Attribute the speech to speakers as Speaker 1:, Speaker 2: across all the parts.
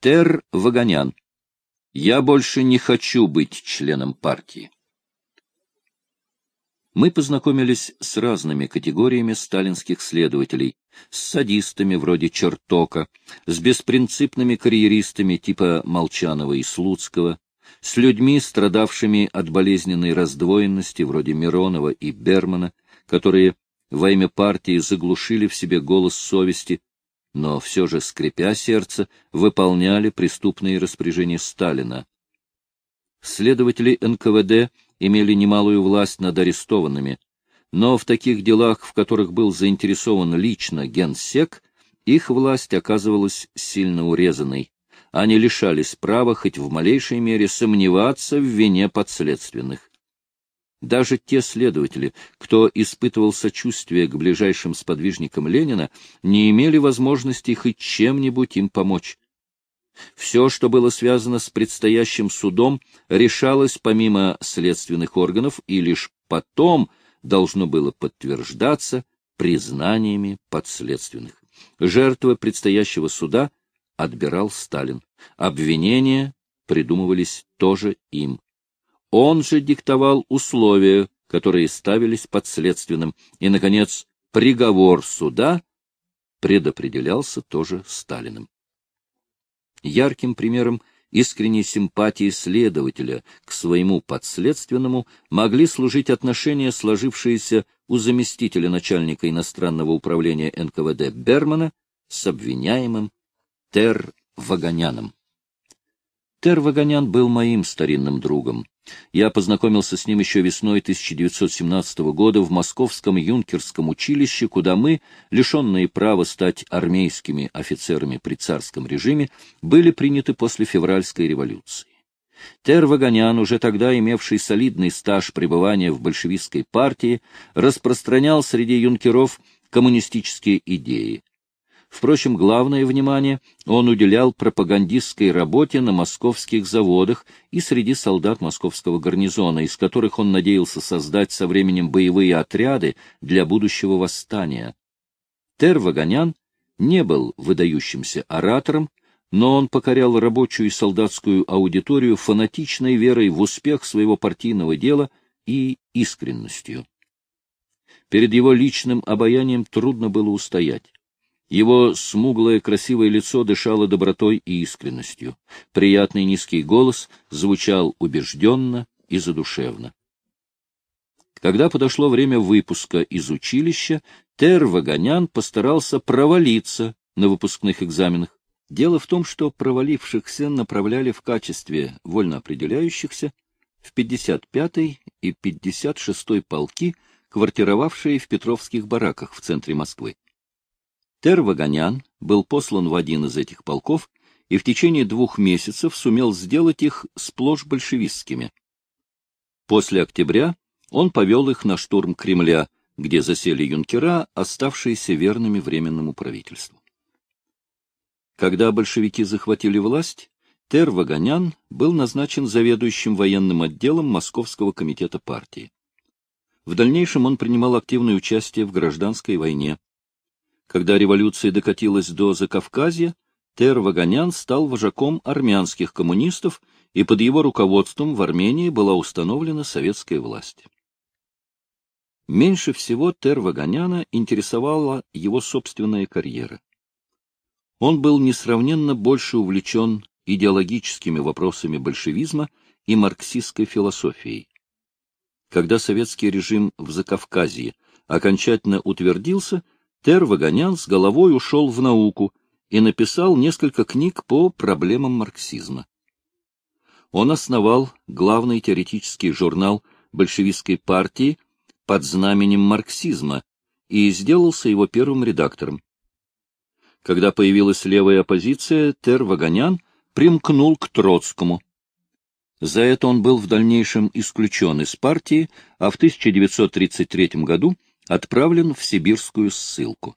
Speaker 1: Тер Ваганян. Я больше не хочу быть членом партии. Мы познакомились с разными категориями сталинских следователей, с садистами вроде Чертока, с беспринципными карьеристами типа Молчанова и Слуцкого, с людьми, страдавшими от болезненной раздвоенности вроде Миронова и Бермана, которые во имя партии заглушили в себе голос совести, но все же, скрипя сердце, выполняли преступные распоряжения Сталина. Следователи НКВД имели немалую власть над арестованными, но в таких делах, в которых был заинтересован лично генсек, их власть оказывалась сильно урезанной. Они лишались права хоть в малейшей мере сомневаться в вине подследственных. Даже те следователи, кто испытывал сочувствие к ближайшим сподвижникам Ленина, не имели возможности хоть чем-нибудь им помочь. Все, что было связано с предстоящим судом, решалось помимо следственных органов и лишь потом должно было подтверждаться признаниями подследственных. Жертвы предстоящего суда отбирал Сталин. Обвинения придумывались тоже им. Он же диктовал условия, которые ставились подследственным, и, наконец, приговор суда предопределялся тоже Сталиным. Ярким примером искренней симпатии следователя к своему подследственному могли служить отношения, сложившиеся у заместителя начальника иностранного управления НКВД Бермана с обвиняемым Тер Ваганяном. Тер Ваганян был моим старинным другом. Я познакомился с ним еще весной 1917 года в Московском юнкерском училище, куда мы, лишенные права стать армейскими офицерами при царском режиме, были приняты после февральской революции. Тер Ваганян, уже тогда имевший солидный стаж пребывания в большевистской партии, распространял среди юнкеров коммунистические идеи. Впрочем, главное внимание он уделял пропагандистской работе на московских заводах и среди солдат московского гарнизона, из которых он надеялся создать со временем боевые отряды для будущего восстания. Тер Ваганян не был выдающимся оратором, но он покорял рабочую и солдатскую аудиторию фанатичной верой в успех своего партийного дела и искренностью. Перед его личным обаянием трудно было устоять. Его смуглое красивое лицо дышало добротой и искренностью. Приятный низкий голос звучал убежденно и задушевно. Когда подошло время выпуска из училища, Тер Ваганян постарался провалиться на выпускных экзаменах. Дело в том, что провалившихся направляли в качестве вольно определяющихся в 55-й и 56-й полки, квартировавшие в Петровских бараках в центре Москвы. Тер Ваганян был послан в один из этих полков и в течение двух месяцев сумел сделать их сплошь большевистскими. После октября он повел их на штурм Кремля, где засели юнкера, оставшиеся верными Временному правительству. Когда большевики захватили власть, Тер Ваганян был назначен заведующим военным отделом Московского комитета партии. В дальнейшем он принимал активное участие в гражданской войне, когда революция докатилась до Закавказья, Тер Ваганян стал вожаком армянских коммунистов, и под его руководством в Армении была установлена советская власть. Меньше всего Тер Ваганяна интересовала его собственная карьера. Он был несравненно больше увлечен идеологическими вопросами большевизма и марксистской философией. Когда советский режим в Закавказье окончательно утвердился, Тер Ваганян с головой ушел в науку и написал несколько книг по проблемам марксизма. Он основал главный теоретический журнал большевистской партии под знаменем марксизма и сделался его первым редактором. Когда появилась левая оппозиция, Тер Ваганян примкнул к Троцкому. За это он был в дальнейшем исключен из партии, а в 1933 году отправлен в сибирскую ссылку.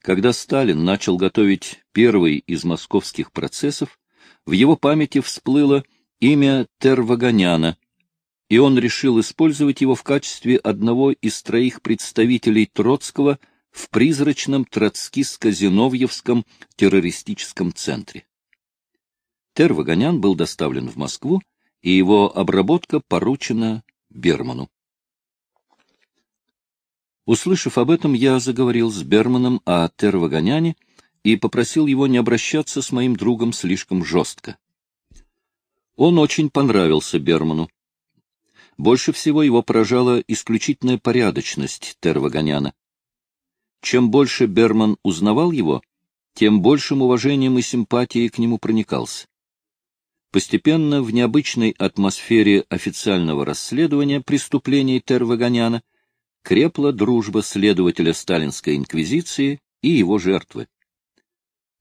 Speaker 1: Когда Сталин начал готовить первый из московских процессов, в его памяти всплыло имя Терваганяна, и он решил использовать его в качестве одного из троих представителей Троцкого в призрачном троцкиско-зиновьевском террористическом центре. Тер Ваганян был доставлен в Москву, и его обработка поручена Берману. Услышав об этом, я заговорил с Берманом о Тервагоняне и попросил его не обращаться с моим другом слишком жестко. Он очень понравился Берману. Больше всего его поражала исключительная порядочность Тервагоняна. Чем больше Берман узнавал его, тем большим уважением и симпатией к нему проникался. Постепенно в необычной атмосфере официального расследования преступлений Тервагоняна крепла дружба следователя сталинской инквизиции и его жертвы.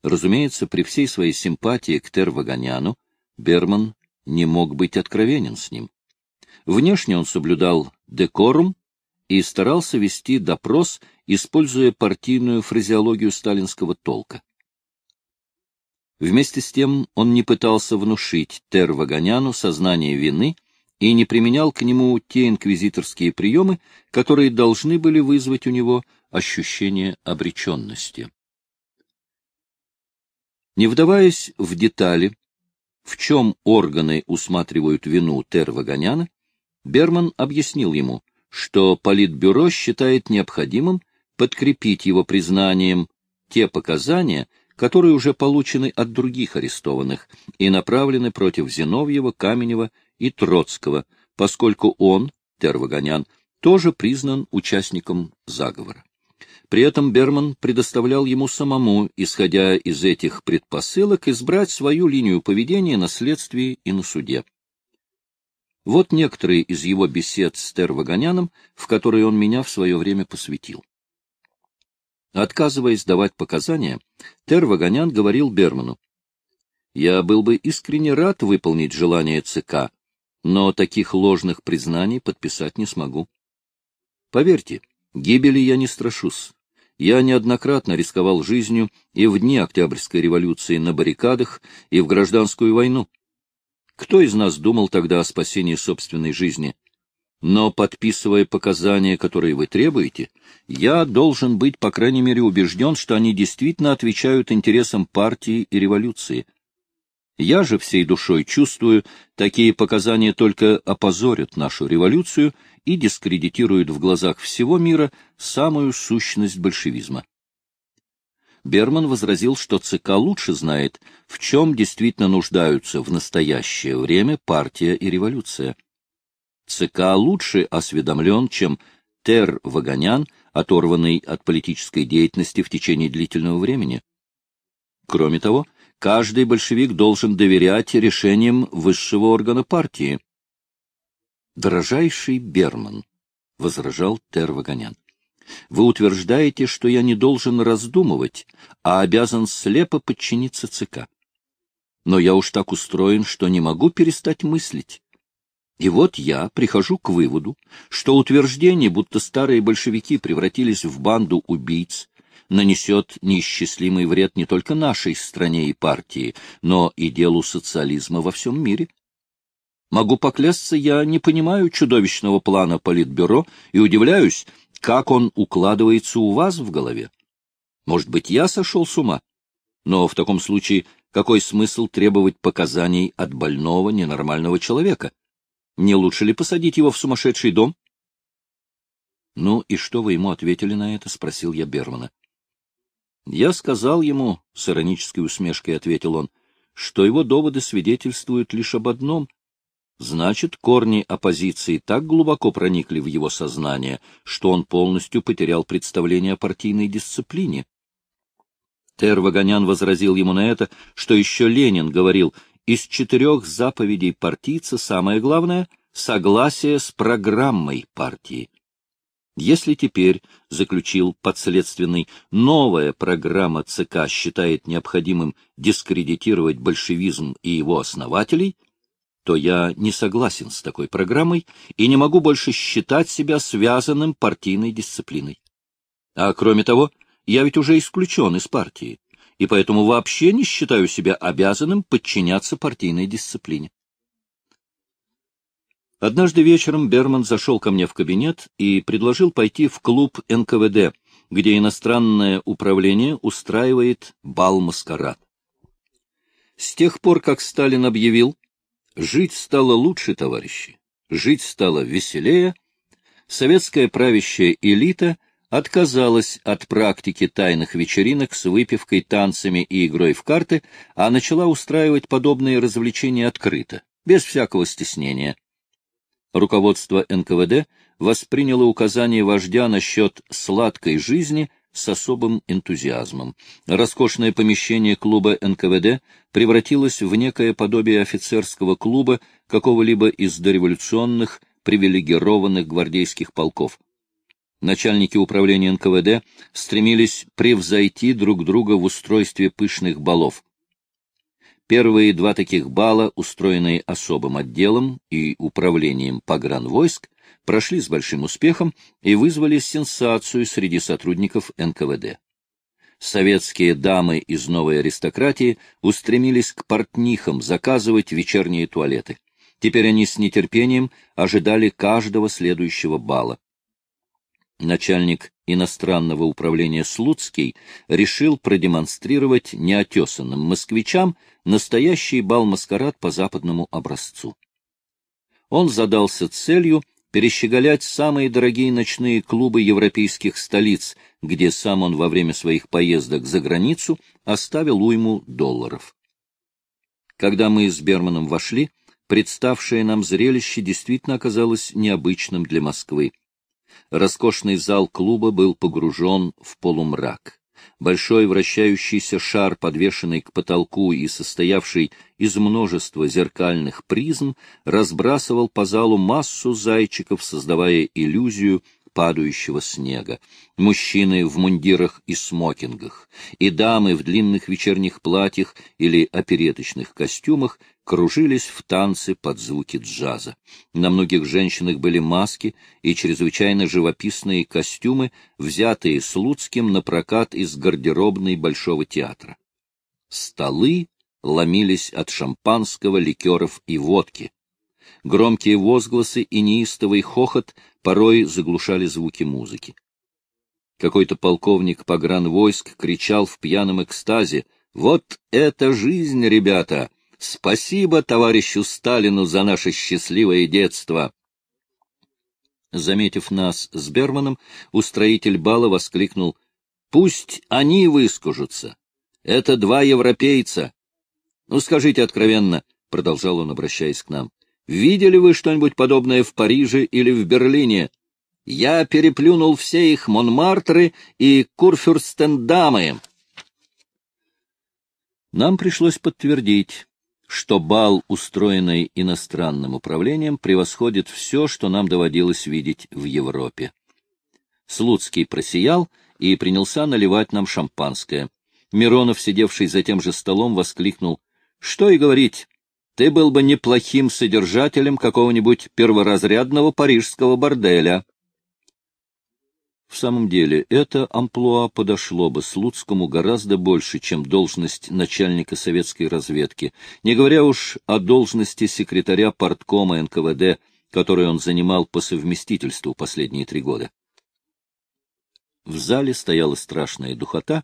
Speaker 1: Разумеется, при всей своей симпатии к Тервагоняну Берман не мог быть откровенен с ним. Внешне он соблюдал декорум и старался вести допрос, используя партийную фразеологию сталинского толка. Вместе с тем он не пытался внушить Тервагоняну сознание вины и не применял к нему те инквизиторские приемы, которые должны были вызвать у него ощущение обреченности. Не вдаваясь в детали, в чем органы усматривают вину Тервагоняна, Берман объяснил ему, что Политбюро считает необходимым подкрепить его признанием те показания, которые уже получены от других арестованных и направлены против Зиновьева, Каменева и Троцкого, поскольку он, Тервагонян, тоже признан участником заговора. При этом Берман предоставлял ему самому, исходя из этих предпосылок, избрать свою линию поведения на следствии и на суде. Вот некоторые из его бесед с Тервагоняном, в которые он меня в свое время посвятил. Отказываясь давать показания, Тервагонян говорил Берману, «Я был бы искренне рад выполнить желание ЦК, но таких ложных признаний подписать не смогу. Поверьте, гибели я не страшусь. Я неоднократно рисковал жизнью и в дни Октябрьской революции на баррикадах, и в гражданскую войну. Кто из нас думал тогда о спасении собственной жизни? Но, подписывая показания, которые вы требуете, я должен быть, по крайней мере, убежден, что они действительно отвечают интересам партии и революции — я же всей душой чувствую, такие показания только опозорят нашу революцию и дискредитируют в глазах всего мира самую сущность большевизма. Берман возразил, что ЦК лучше знает, в чем действительно нуждаются в настоящее время партия и революция. ЦК лучше осведомлен, чем Тер Ваганян, оторванный от политической деятельности в течение длительного времени. Кроме того, каждый большевик должен доверять решениям высшего органа партии. «Дорожайший Берман», — возражал Тервагонян, — «вы утверждаете, что я не должен раздумывать, а обязан слепо подчиниться ЦК. Но я уж так устроен, что не могу перестать мыслить. И вот я прихожу к выводу, что утверждение, будто старые большевики превратились в банду убийц, нанесет неисчислимый вред не только нашей стране и партии, но и делу социализма во всем мире. Могу поклясться, я не понимаю чудовищного плана Политбюро и удивляюсь, как он укладывается у вас в голове. Может быть, я сошел с ума? Но в таком случае какой смысл требовать показаний от больного, ненормального человека? Не лучше ли посадить его в сумасшедший дом? — Ну и что вы ему ответили на это? — спросил я Бермана. Я сказал ему, — с иронической усмешкой ответил он, — что его доводы свидетельствуют лишь об одном. Значит, корни оппозиции так глубоко проникли в его сознание, что он полностью потерял представление о партийной дисциплине. Тер Ваганян возразил ему на это, что еще Ленин говорил, из четырех заповедей партийца самое главное — согласие с программой партии. Если теперь, — заключил подследственный, — новая программа ЦК считает необходимым дискредитировать большевизм и его основателей, то я не согласен с такой программой и не могу больше считать себя связанным партийной дисциплиной. А кроме того, я ведь уже исключен из партии, и поэтому вообще не считаю себя обязанным подчиняться партийной дисциплине. Однажды вечером Берман зашел ко мне в кабинет и предложил пойти в клуб НКВД, где иностранное управление устраивает бал-маскарад. С тех пор, как Сталин объявил, жить стало лучше, товарищи, жить стало веселее, советская правящая элита отказалась от практики тайных вечеринок с выпивкой, танцами и игрой в карты, а начала устраивать подобные развлечения открыто, без всякого стеснения. Руководство НКВД восприняло указание вождя насчет сладкой жизни с особым энтузиазмом. Роскошное помещение клуба НКВД превратилось в некое подобие офицерского клуба какого-либо из дореволюционных привилегированных гвардейских полков. Начальники управления НКВД стремились превзойти друг друга в устройстве пышных балов. Первые два таких бала, устроенные особым отделом и управлением погранвойск, прошли с большим успехом и вызвали сенсацию среди сотрудников НКВД. Советские дамы из новой аристократии устремились к портнихам заказывать вечерние туалеты. Теперь они с нетерпением ожидали каждого следующего бала. Начальник иностранного управления Слуцкий решил продемонстрировать неотесанным москвичам настоящий бал-маскарад по западному образцу. Он задался целью перещеголять самые дорогие ночные клубы европейских столиц, где сам он во время своих поездок за границу оставил уйму долларов. Когда мы с Берманом вошли, представшее нам зрелище действительно оказалось необычным для Москвы. Роскошный зал клуба был погружен в полумрак. Большой вращающийся шар, подвешенный к потолку и состоявший из множества зеркальных призм, разбрасывал по залу массу зайчиков, создавая иллюзию падающего снега, мужчины в мундирах и смокингах, и дамы в длинных вечерних платьях или опереточных костюмах кружились в танце под звуки джаза. На многих женщинах были маски и чрезвычайно живописные костюмы, взятые Слуцким на прокат из гардеробной Большого театра. Столы ломились от шампанского, ликеров и водки. Громкие возгласы и неистовый хохот порой заглушали звуки музыки. Какой-то полковник погранвойск кричал в пьяном экстазе «Вот это жизнь, ребята! Спасибо товарищу Сталину за наше счастливое детство!» Заметив нас с Берманом, устроитель бала воскликнул «Пусть они выскажутся! Это два европейца! Ну, скажите откровенно, — продолжал он, обращаясь к нам, Видели вы что-нибудь подобное в Париже или в Берлине? Я переплюнул все их Монмартры и Курфюрстендамы. Нам пришлось подтвердить, что бал, устроенный иностранным управлением, превосходит все, что нам доводилось видеть в Европе. Слуцкий просиял и принялся наливать нам шампанское. Миронов, сидевший за тем же столом, воскликнул. — Что и говорить, ты был бы неплохим содержателем какого-нибудь перворазрядного парижского борделя. В самом деле, это амплуа подошло бы Слуцкому гораздо больше, чем должность начальника советской разведки, не говоря уж о должности секретаря порткома НКВД, которую он занимал по совместительству последние три года. В зале стояла страшная духота,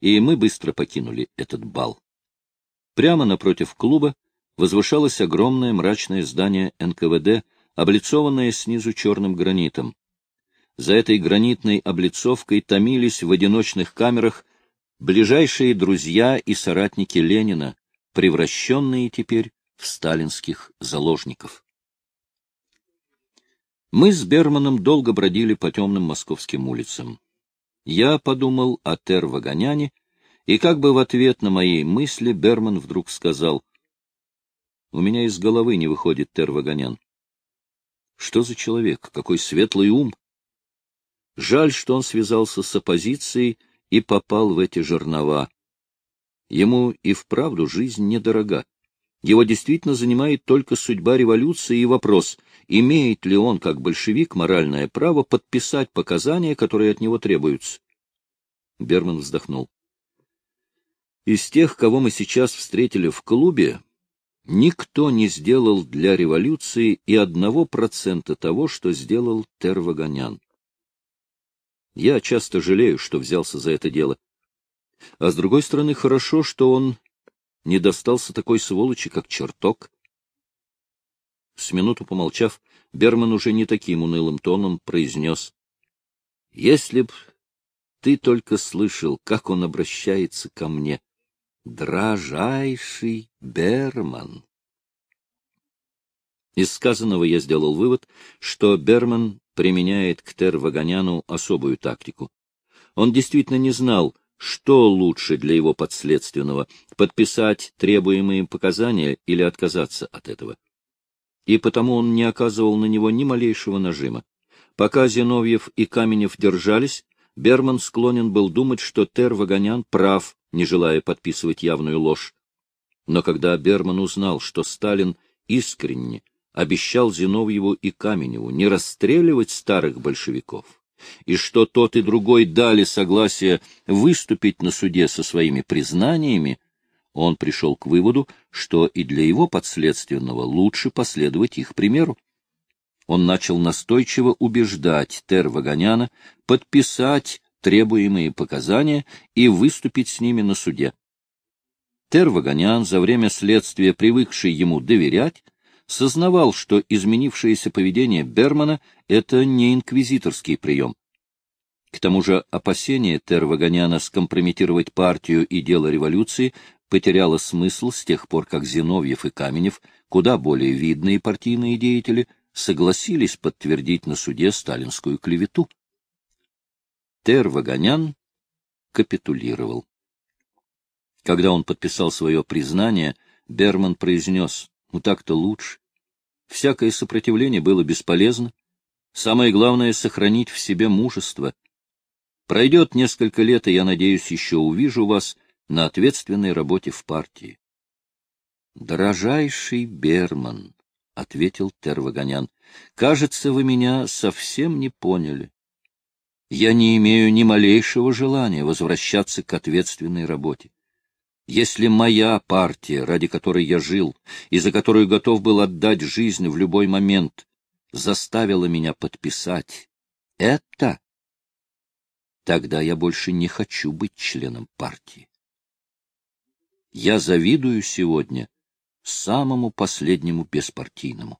Speaker 1: и мы быстро покинули этот бал. Прямо напротив клуба возвышалось огромное мрачное здание НКВД, облицованное снизу черным гранитом. За этой гранитной облицовкой томились в одиночных камерах ближайшие друзья и соратники Ленина, превращенные теперь в сталинских заложников. Мы с Берманом долго бродили по темным московским улицам. Я подумал о Тер-Вагоняне, и как бы в ответ на мои мысли Берман вдруг сказал — у меня из головы не выходит Тервагонян. Что за человек? Какой светлый ум! Жаль, что он связался с оппозицией и попал в эти жернова. Ему и вправду жизнь недорога. Его действительно занимает только судьба революции и вопрос, имеет ли он, как большевик, моральное право подписать показания, которые от него требуются. Берман вздохнул. Из тех, кого мы сейчас встретили в клубе, Никто не сделал для революции и одного процента того, что сделал Тервагонян. Я часто жалею, что взялся за это дело. А с другой стороны, хорошо, что он не достался такой сволочи, как черток. С минуту помолчав, Берман уже не таким унылым тоном произнес. — Если б ты только слышал, как он обращается ко мне. Дрожайший Берман. Из сказанного я сделал вывод, что Берман применяет к Тер-Ваганяну особую тактику. Он действительно не знал, что лучше для его подследственного — подписать требуемые показания или отказаться от этого. И потому он не оказывал на него ни малейшего нажима. Пока Зиновьев и Каменев держались, Берман склонен был думать, что Тер-Ваганян прав, не желая подписывать явную ложь. Но когда Берман узнал, что Сталин искренне обещал Зиновьеву и Каменеву не расстреливать старых большевиков, и что тот и другой дали согласие выступить на суде со своими признаниями, он пришел к выводу, что и для его подследственного лучше последовать их примеру он начал настойчиво убеждать Тер-Ваганяна подписать требуемые показания и выступить с ними на суде. Тер-Ваганян, за время следствия привыкший ему доверять, сознавал, что изменившееся поведение Бермана — это не инквизиторский прием. К тому же опасение Тер-Ваганяна скомпрометировать партию и дело революции потеряло смысл с тех пор, как Зиновьев и Каменев, куда более видные партийные деятели, согласились подтвердить на суде сталинскую клевету. Тер Ваганян капитулировал. Когда он подписал свое признание, Берман произнес, ну так-то лучше. Всякое сопротивление было бесполезно. Самое главное — сохранить в себе мужество. Пройдет несколько лет, и я надеюсь, еще увижу вас на ответственной работе в партии. Дорожайший Берман, — ответил Тервагонян. — Кажется, вы меня совсем не поняли. Я не имею ни малейшего желания возвращаться к ответственной работе. Если моя партия, ради которой я жил и за которую готов был отдать жизнь в любой момент, заставила меня подписать это, тогда я больше не хочу быть членом партии. Я завидую сегодня самому последнему беспартийному.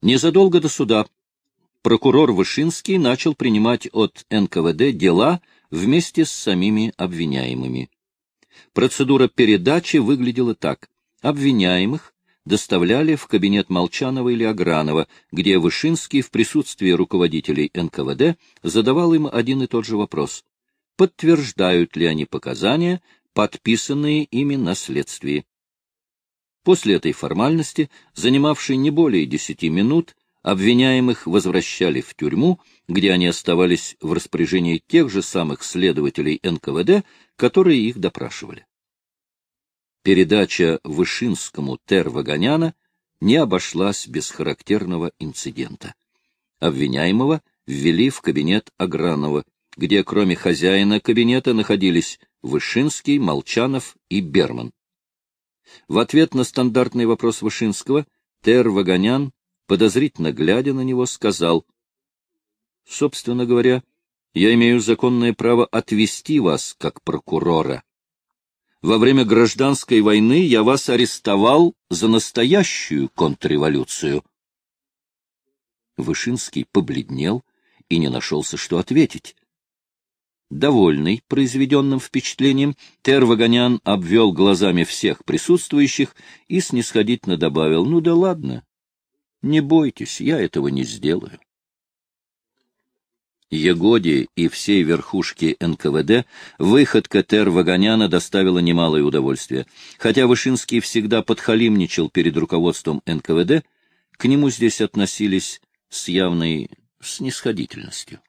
Speaker 1: Незадолго до суда прокурор Вышинский начал принимать от НКВД дела вместе с самими обвиняемыми. Процедура передачи выглядела так. Обвиняемых доставляли в кабинет Молчанова или Агранова, где Вышинский в присутствии руководителей НКВД задавал им один и тот же вопрос. Подтверждают ли они показания, подписанные ими на следствии. После этой формальности, занимавшей не более десяти минут, обвиняемых возвращали в тюрьму, где они оставались в распоряжении тех же самых следователей НКВД, которые их допрашивали. Передача Вышинскому Тер-Ваганяна не обошлась без характерного инцидента. Обвиняемого ввели в кабинет Агранова, где кроме хозяина кабинета находились Вышинский, Молчанов и Берман. В ответ на стандартный вопрос Вышинского Тер Ваганян, подозрительно глядя на него, сказал, «Собственно говоря, я имею законное право отвести вас как прокурора. Во время гражданской войны я вас арестовал за настоящую контрреволюцию». Вышинский побледнел и не нашелся, что ответить. Довольный произведенным впечатлением, Тервагонян обвел глазами всех присутствующих и снисходительно добавил, «Ну да ладно, не бойтесь, я этого не сделаю». Егоде и всей верхушке НКВД выходка Тер-Вагоняна доставила немалое удовольствие. Хотя Вышинский всегда подхалимничал перед руководством НКВД, к нему здесь относились с явной снисходительностью.